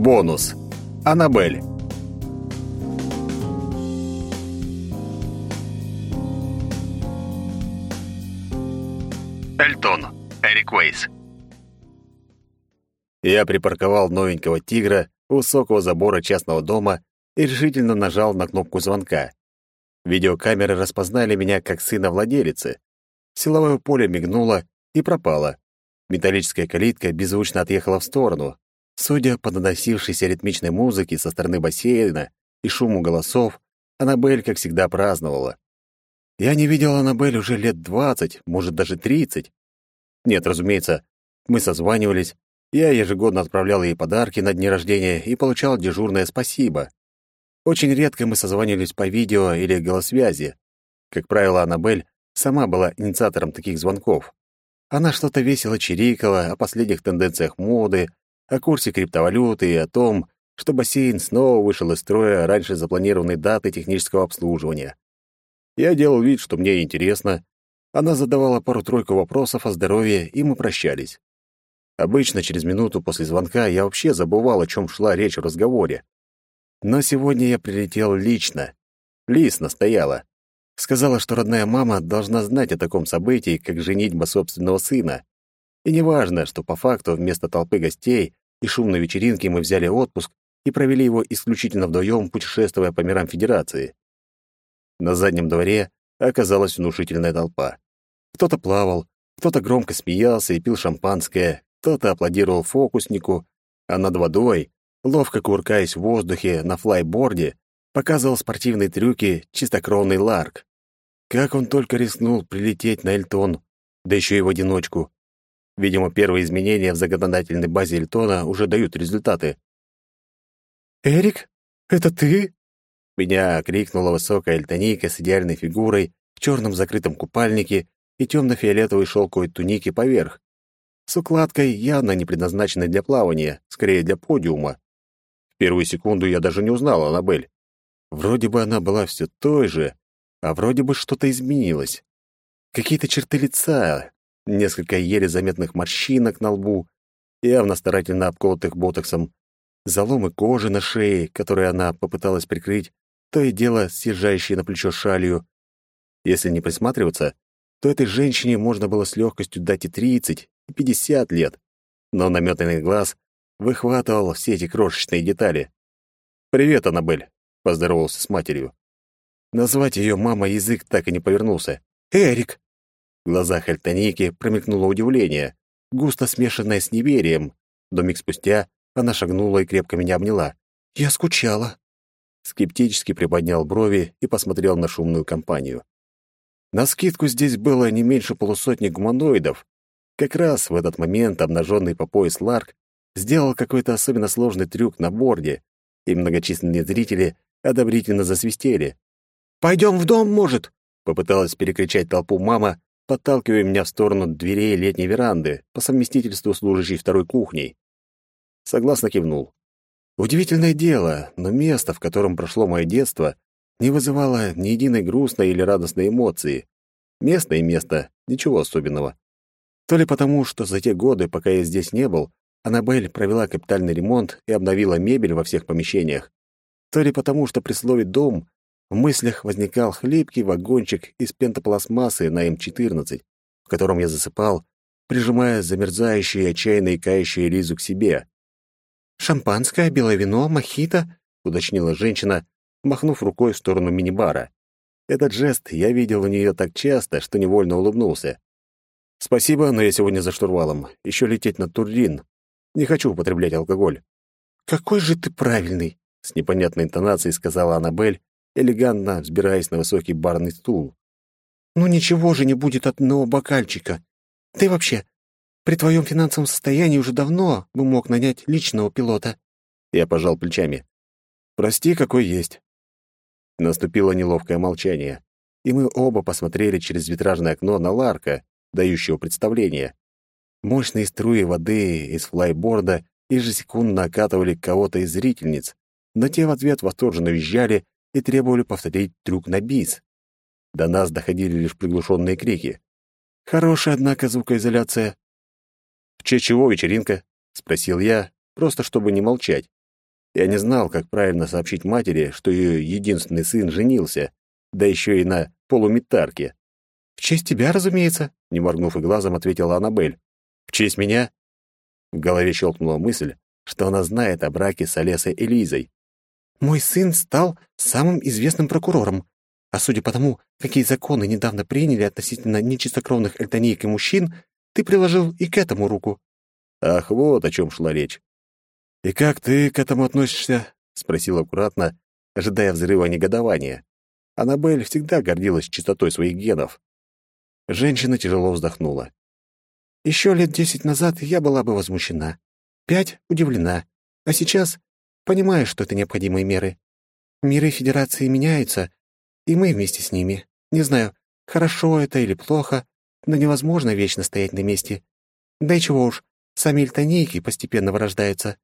Бонус. Аннабель. Эльтон. Эрик Уэйс. Я припарковал новенького тигра у высокого забора частного дома и решительно нажал на кнопку звонка. Видеокамеры распознали меня как сына владелицы. Силовое поле мигнуло и пропало. Металлическая калитка беззвучно отъехала в сторону. Судя по доносившейся ритмичной музыке со стороны бассейна и шуму голосов, Аннабель, как всегда, праздновала. Я не видел Аннабель уже лет двадцать, может, даже тридцать. Нет, разумеется, мы созванивались, я ежегодно отправлял ей подарки на дни рождения и получал дежурное спасибо. Очень редко мы созванивались по видео или голосвязи. Как правило, Аннабель сама была инициатором таких звонков. Она что-то весело чирикала о последних тенденциях моды, о курсе криптовалюты и о том, что бассейн снова вышел из строя раньше запланированной даты технического обслуживания. Я делал вид, что мне интересно. Она задавала пару-тройку вопросов о здоровье, и мы прощались. Обычно через минуту после звонка я вообще забывал, о чем шла речь в разговоре. Но сегодня я прилетел лично. Лис настояла. Сказала, что родная мама должна знать о таком событии, как женитьба собственного сына. И неважно, что по факту вместо толпы гостей и шумной вечеринки мы взяли отпуск и провели его исключительно вдвоем, путешествуя по мирам Федерации. На заднем дворе оказалась внушительная толпа. Кто-то плавал, кто-то громко смеялся и пил шампанское, кто-то аплодировал фокуснику, а над водой, ловко кувыркаясь в воздухе на флайборде, показывал спортивные трюки чистокровный Ларк. Как он только рискнул прилететь на Эльтон, да еще и в одиночку. Видимо, первые изменения в законодательной базе Эльтона уже дают результаты. «Эрик, это ты?» Меня крикнула высокая эльтонийка с идеальной фигурой в черном закрытом купальнике и темно-фиолетовой шелковой тунике поверх. С укладкой, явно не предназначенной для плавания, скорее для подиума. В первую секунду я даже не узнал Аннабель. Вроде бы она была все той же, а вроде бы что-то изменилось. Какие-то черты лица, несколько еле заметных морщинок на лбу, явно старательно обколотых ботоксом, заломы кожи на шее, которые она попыталась прикрыть, то и дело съезжающей на плечо шалью. Если не присматриваться, то этой женщине можно было с легкостью дать и тридцать, и пятьдесят лет, но наметанный глаз выхватывал все эти крошечные детали. «Привет, Аннабель», — поздоровался с матерью. Назвать ее мама язык так и не повернулся. «Эрик!» В глазах Альтоники промелькнуло удивление, густо смешанное с неверием. До миг спустя она шагнула и крепко меня обняла. «Я скучала». Скептически приподнял брови и посмотрел на шумную компанию. На скидку здесь было не меньше полусотни гуманоидов. Как раз в этот момент обнаженный по пояс Ларк сделал какой-то особенно сложный трюк на борде, и многочисленные зрители одобрительно засвистели. «Пойдем в дом, может?» — попыталась перекричать толпу мама, подталкивая меня в сторону дверей летней веранды, по совместительству служащей второй кухней. Согласно кивнул. Удивительное дело, но место, в котором прошло мое детство, не вызывало ни единой грустной или радостной эмоции. Место и место, ничего особенного. То ли потому, что за те годы, пока я здесь не был, Аннабель провела капитальный ремонт и обновила мебель во всех помещениях, то ли потому, что при слове «дом» В мыслях возникал хлипкий вагончик из пентопластмассы на М-14, в котором я засыпал, прижимая замерзающие и отчаянно икающие Лизу к себе. «Шампанское, белое вино, мохито», — уточнила женщина, махнув рукой в сторону мини-бара. Этот жест я видел у нее так часто, что невольно улыбнулся. «Спасибо, но я сегодня за штурвалом. Еще лететь на Турлин. Не хочу употреблять алкоголь». «Какой же ты правильный!» — с непонятной интонацией сказала Аннабель, элегантно взбираясь на высокий барный стул. «Ну ничего же не будет от одного бокальчика. Ты вообще, при твоем финансовом состоянии уже давно бы мог нанять личного пилота». Я пожал плечами. «Прости, какой есть». Наступило неловкое молчание, и мы оба посмотрели через витражное окно на Ларка, дающего представление. Мощные струи воды из флайборда ежесекундно окатывали кого-то из зрительниц, но те в ответ восторженно визжали и требовали повторить трюк на бис. До нас доходили лишь приглушенные крики. Хорошая, однако, звукоизоляция. «В честь чего вечеринка?» — спросил я, просто чтобы не молчать. Я не знал, как правильно сообщить матери, что ее единственный сын женился, да еще и на полуметарке. «В честь тебя, разумеется», — не моргнув и глазом, ответила Аннабель. «В честь меня?» В голове щелкнула мысль, что она знает о браке с Олесой Элизой. «Мой сын стал самым известным прокурором, а судя по тому, какие законы недавно приняли относительно нечистокровных эльтонеек и мужчин, ты приложил и к этому руку». Ах, вот о чем шла речь. «И как ты к этому относишься?» — спросил аккуратно, ожидая взрыва негодования. Аннабель всегда гордилась чистотой своих генов. Женщина тяжело вздохнула. Еще лет десять назад я была бы возмущена. Пять — удивлена. А сейчас понимаю, что это необходимые меры. Миры Федерации меняются, и мы вместе с ними. Не знаю, хорошо это или плохо, но невозможно вечно стоять на месте. Да и чего уж, сами эльтонейки постепенно вырождаются.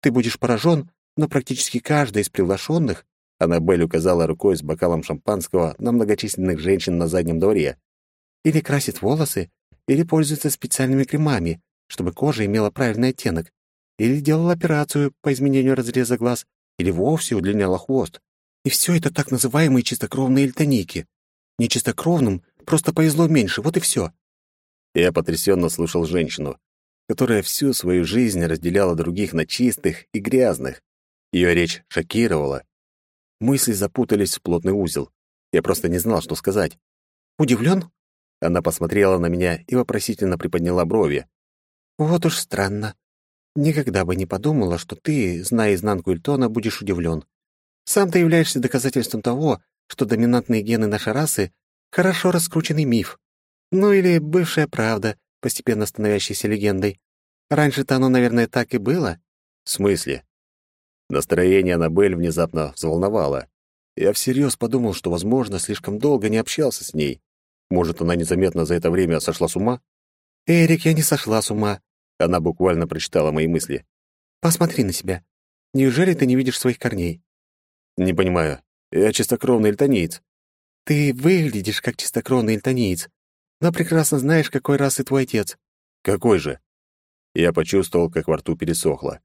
Ты будешь поражен, но практически каждая из приглашенных, Аннабель указала рукой с бокалом шампанского на многочисленных женщин на заднем дворе, или красит волосы, или пользуется специальными кремами, чтобы кожа имела правильный оттенок, или делала операцию по изменению разреза глаз, или вовсе удлиняла хвост. И все это так называемые чистокровные эльтоники. Нечистокровным просто повезло меньше, вот и все. Я потрясенно слушал женщину, которая всю свою жизнь разделяла других на чистых и грязных. Ее речь шокировала. Мысли запутались в плотный узел. Я просто не знал, что сказать. «Удивлен?» Она посмотрела на меня и вопросительно приподняла брови. «Вот уж странно. Никогда бы не подумала, что ты, зная изнанку Эльтона, будешь удивлен. Сам ты являешься доказательством того, что доминантные гены нашей расы — хорошо раскрученный миф. Ну или бывшая правда, постепенно становящаяся легендой. Раньше-то оно, наверное, так и было. В смысле? Настроение Аннабель внезапно взволновало. Я всерьез подумал, что, возможно, слишком долго не общался с ней. Может, она незаметно за это время сошла с ума? «Эрик, я не сошла с ума». Она буквально прочитала мои мысли. «Посмотри на себя. Неужели ты не видишь своих корней?» «Не понимаю. Я чистокровный эльтонеец». «Ты выглядишь как чистокровный эльтонеец, но прекрасно знаешь, какой расы твой отец». «Какой же?» Я почувствовал, как во рту пересохло.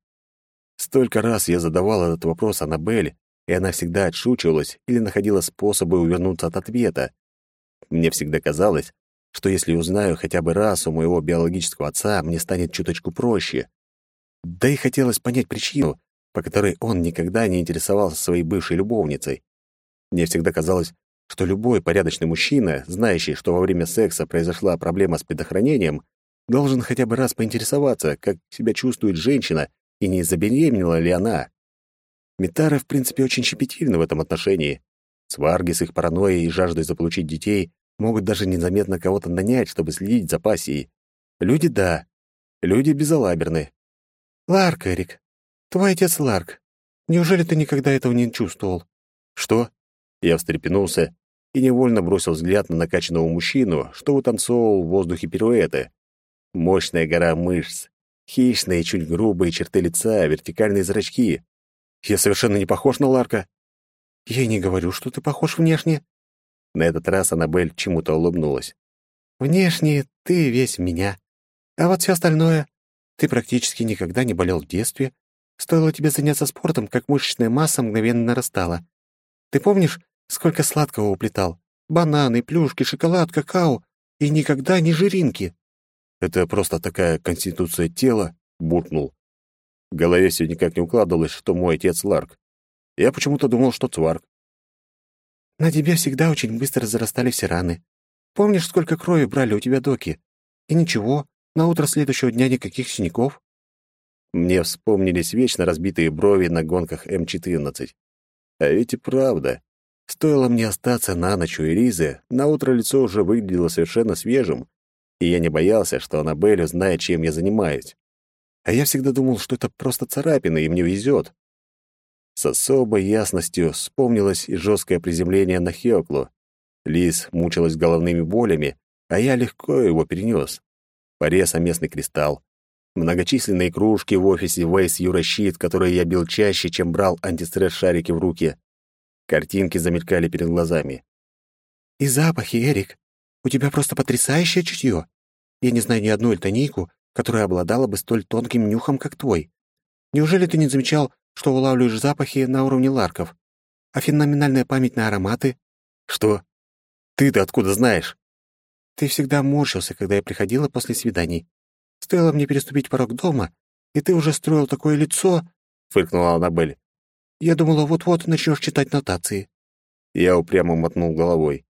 Столько раз я задавал этот вопрос Аннабель, и она всегда отшучивалась или находила способы увернуться от ответа. Мне всегда казалось, что если узнаю хотя бы раз у моего биологического отца, мне станет чуточку проще. Да и хотелось понять причину, по которой он никогда не интересовался своей бывшей любовницей. Мне всегда казалось, что любой порядочный мужчина, знающий, что во время секса произошла проблема с предохранением, должен хотя бы раз поинтересоваться, как себя чувствует женщина и не забеременела ли она. Митары, в принципе, очень щепетильны в этом отношении. Сварги с их паранойей и жаждой заполучить детей могут даже незаметно кого-то нанять, чтобы следить за пассией. Люди — да. Люди безалаберны. «Ларк, Эрик. Твой отец Ларк. Неужели ты никогда этого не чувствовал?» «Что?» Я встрепенулся и невольно бросил взгляд на накачанного мужчину, что вытанцовывал в воздухе пируэты. Мощная гора мышц, хищные, чуть грубые черты лица, вертикальные зрачки. Я совершенно не похож на Ларка. Я и не говорю, что ты похож внешне. На этот раз Аннабель чему-то улыбнулась. Внешне ты весь меня. А вот все остальное... Ты практически никогда не болел в детстве. Стоило тебе заняться спортом, как мышечная масса мгновенно нарастала. Ты помнишь, сколько сладкого уплетал? Бананы, плюшки, шоколад, какао. И никогда не жиринки. Это просто такая конституция тела, буркнул. В голове все никак не укладывалось, что мой отец Ларк. Я почему-то думал, что Цварк. На тебе всегда очень быстро зарастали все раны. Помнишь, сколько крови брали у тебя доки? И ничего, на утро следующего дня никаких синяков. Мне вспомнились вечно разбитые брови на гонках М-14. А ведь и правда. Стоило мне остаться на ночь у Элизы, на утро лицо уже выглядело совершенно свежим, и я не боялся, что Аннабель узнает, чем я занимаюсь. А я всегда думал, что это просто царапины, и мне везет. С особой ясностью вспомнилось и жесткое приземление на Хеоклу. Лис мучилась головными болями, а я легко его перенес. Порез о местный кристалл. Многочисленные кружки в офисе Вейс Юращит, которые я бил чаще, чем брал антистресс-шарики в руки. Картинки замелькали перед глазами. «И запахи, Эрик. У тебя просто потрясающее чутье. Я не знаю ни одну эльтонийку, которая обладала бы столь тонким нюхом, как твой. Неужели ты не замечал, что улавливаешь запахи на уровне ларков. А феноменальная память на ароматы? Что? Ты-то откуда знаешь? Ты всегда морщился, когда я приходила после свиданий. Стоило мне переступить порог дома, и ты уже строил такое лицо, — фыркнула Аннабель. Я думала, вот-вот начнешь читать нотации. Я упрямо мотнул головой.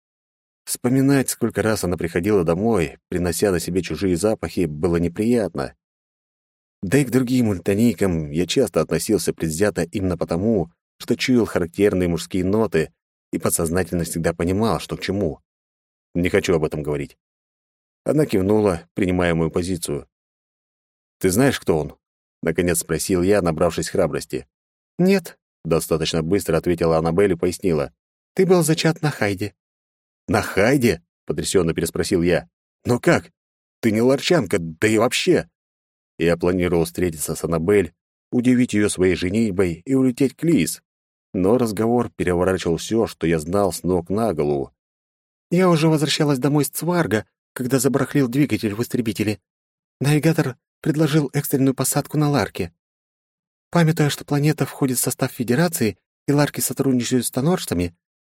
Вспоминать, сколько раз она приходила домой, принося на себе чужие запахи, было неприятно. Да и к другим ультанийкам я часто относился предвзято именно потому, что чуял характерные мужские ноты и подсознательно всегда понимал, что к чему. Не хочу об этом говорить. Она кивнула, принимая мою позицию. «Ты знаешь, кто он?» — наконец спросил я, набравшись храбрости. «Нет», — достаточно быстро ответила Аннабель и пояснила. «Ты был зачат на Хайде». «На Хайде?» — потрясенно переспросил я. «Но как? Ты не ларчанка, да и вообще!» Я планировал встретиться с Аннабель, удивить ее своей женитьбой и улететь к Лиз. Но разговор переворачивал все, что я знал с ног на голову. Я уже возвращалась домой с Цварга, когда забарахлил двигатель в истребителе. Навигатор предложил экстренную посадку на Ларке. Памятуя, что планета входит в состав Федерации и Ларки сотрудничают с тоноржцами,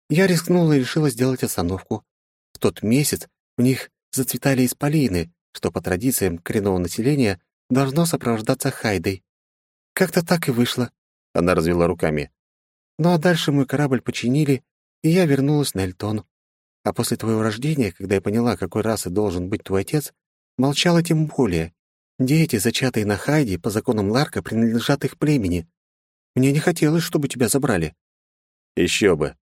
я рискнула и решила сделать остановку. В тот месяц в них зацветали исполины, что по традициям коренного населения должно сопровождаться хайдой. Как-то так и вышло. Она развела руками. Ну а дальше мой корабль починили, и я вернулась на Эльтон. А после твоего рождения, когда я поняла, какой расы должен быть твой отец, молчала тем более. Дети, зачатые на Хайде, по законам Ларка, принадлежат их племени. Мне не хотелось, чтобы тебя забрали». Еще бы.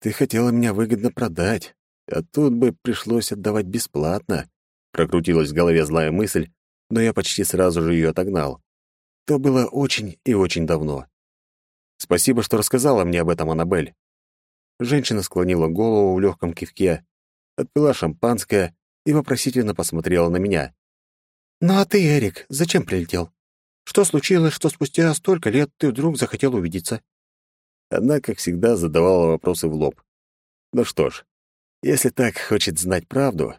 Ты хотела меня выгодно продать, а тут бы пришлось отдавать бесплатно». Прокрутилась в голове злая мысль, но я почти сразу же ее отогнал. То было очень и очень давно. Спасибо, что рассказала мне об этом, Аннабель. Женщина склонила голову в легком кивке, отпила шампанское и вопросительно посмотрела на меня. «Ну а ты, Эрик, зачем прилетел? Что случилось, что спустя столько лет ты вдруг захотел увидеться?» Она, как всегда, задавала вопросы в лоб. Ну что ж, если так хочет знать правду...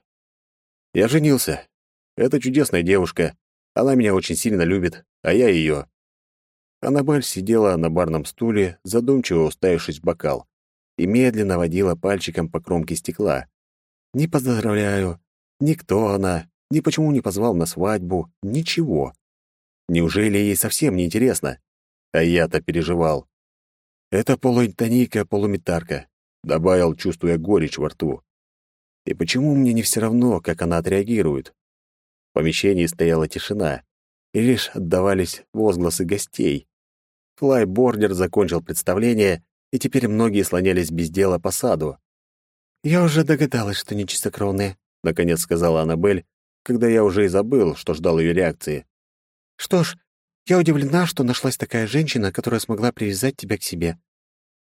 Я женился. Это чудесная девушка. Она меня очень сильно любит, а я ее. Аннабель сидела на барном стуле, задумчиво уставившись в бокал и медленно водила пальчиком по кромке стекла. «Не поздравляю. Никто она, ни почему не позвал на свадьбу, ничего. Неужели ей совсем не интересно? А я-то переживал. Это полуинтоника, полуметарка», — добавил, чувствуя горечь во рту. «И почему мне не все равно, как она отреагирует?» Помещении стояла тишина, и лишь отдавались возгласы гостей. Флайбордер закончил представление, и теперь многие слонялись без дела по саду. «Я уже догадалась, что нечистокровные», — наконец сказала Аннабель, когда я уже и забыл, что ждал ее реакции. «Что ж, я удивлена, что нашлась такая женщина, которая смогла привязать тебя к себе.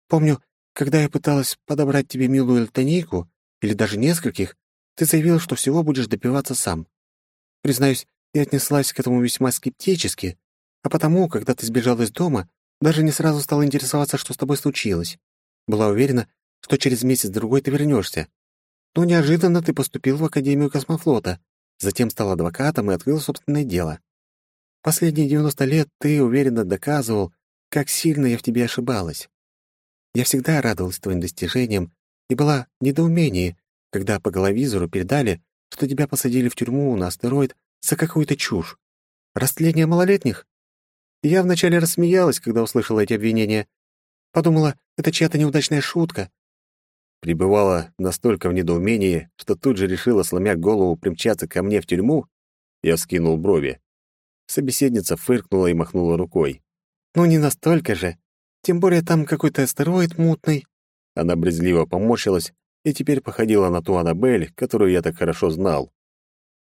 Помню, когда я пыталась подобрать тебе милую эльтонийку, или даже нескольких, ты заявил, что всего будешь добиваться сам. Признаюсь, я отнеслась к этому весьма скептически, а потому, когда ты сбежал из дома, даже не сразу стала интересоваться, что с тобой случилось. Была уверена, что через месяц-другой ты вернешься. Но неожиданно ты поступил в Академию космофлота, затем стал адвокатом и открыл собственное дело. Последние 90 лет ты уверенно доказывал, как сильно я в тебе ошибалась. Я всегда радовалась твоим достижениям и была в недоумении, когда по головизору передали, что тебя посадили в тюрьму на астероид за какую-то чушь. Растление малолетних? Я вначале рассмеялась, когда услышала эти обвинения. Подумала, это чья-то неудачная шутка. Пребывала настолько в недоумении, что тут же решила, сломя голову, примчаться ко мне в тюрьму. Я вскинул брови. Собеседница фыркнула и махнула рукой. «Ну, не настолько же. Тем более там какой-то астероид мутный». Она брезгливо поморщилась и теперь походила на ту Аннабель, которую я так хорошо знал.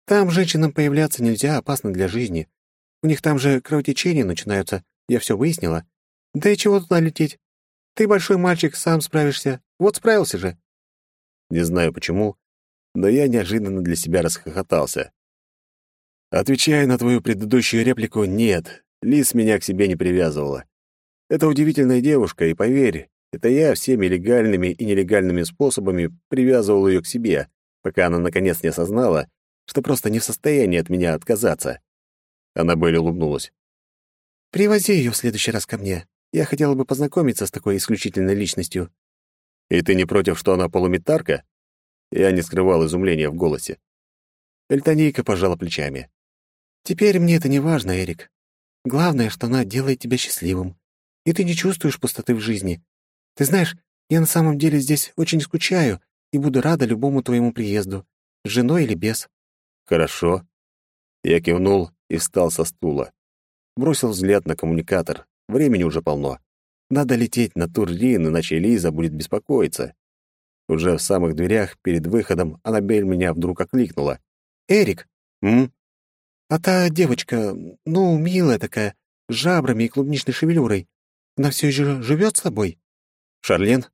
«Там женщинам появляться нельзя, опасно для жизни. У них там же кровотечения начинаются, я все выяснила. Да и чего туда лететь? Ты большой мальчик, сам справишься. Вот справился же». Не знаю почему, но я неожиданно для себя расхохотался. Отвечая на твою предыдущую реплику, нет, Лис меня к себе не привязывала. Это удивительная девушка, и поверь, это я всеми легальными и нелегальными способами привязывал ее к себе, пока она наконец не осознала, что просто не в состоянии от меня отказаться. Аннабель улыбнулась. «Привози ее в следующий раз ко мне. Я хотела бы познакомиться с такой исключительной личностью». «И ты не против, что она полуметарка?» Я не скрывал изумления в голосе. Эльтонийка пожала плечами. «Теперь мне это не важно, Эрик. Главное, что она делает тебя счастливым, и ты не чувствуешь пустоты в жизни. Ты знаешь, я на самом деле здесь очень скучаю и буду рада любому твоему приезду, с женой или без». «Хорошо». Я кивнул и встал со стула. Бросил взгляд на коммуникатор. Времени уже полно. Надо лететь на Турлин, иначе Лиза будет беспокоиться. Уже в самых дверях, перед выходом, Аннабель меня вдруг окликнула. «Эрик!» «М?» «А та девочка, ну, милая такая, с жабрами и клубничной шевелюрой, она все еще живет с тобой?» «Шарлен?»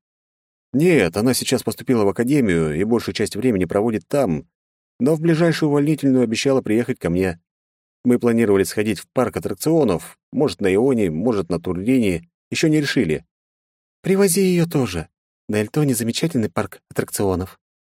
«Нет, она сейчас поступила в академию и большую часть времени проводит там, но в ближайшую увольнительную обещала приехать ко мне. Мы планировали сходить в парк аттракционов, может, на Ионе, может, на Турлине, еще не решили». «Привози ее тоже. На Эльтоне замечательный парк аттракционов».